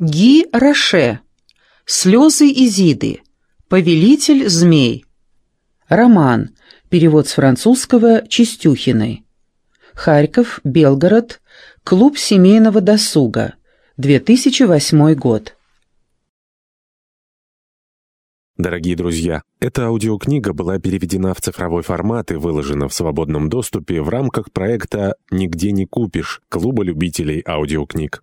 Ги Роше. Слезы Изиды. Повелитель змей. Роман. Перевод с французского Чистюхиной. Харьков, Белгород. Клуб семейного досуга. 2008 год. Дорогие друзья, эта аудиокнига была переведена в цифровой формат и выложена в свободном доступе в рамках проекта «Нигде не купишь» Клуба любителей аудиокниг.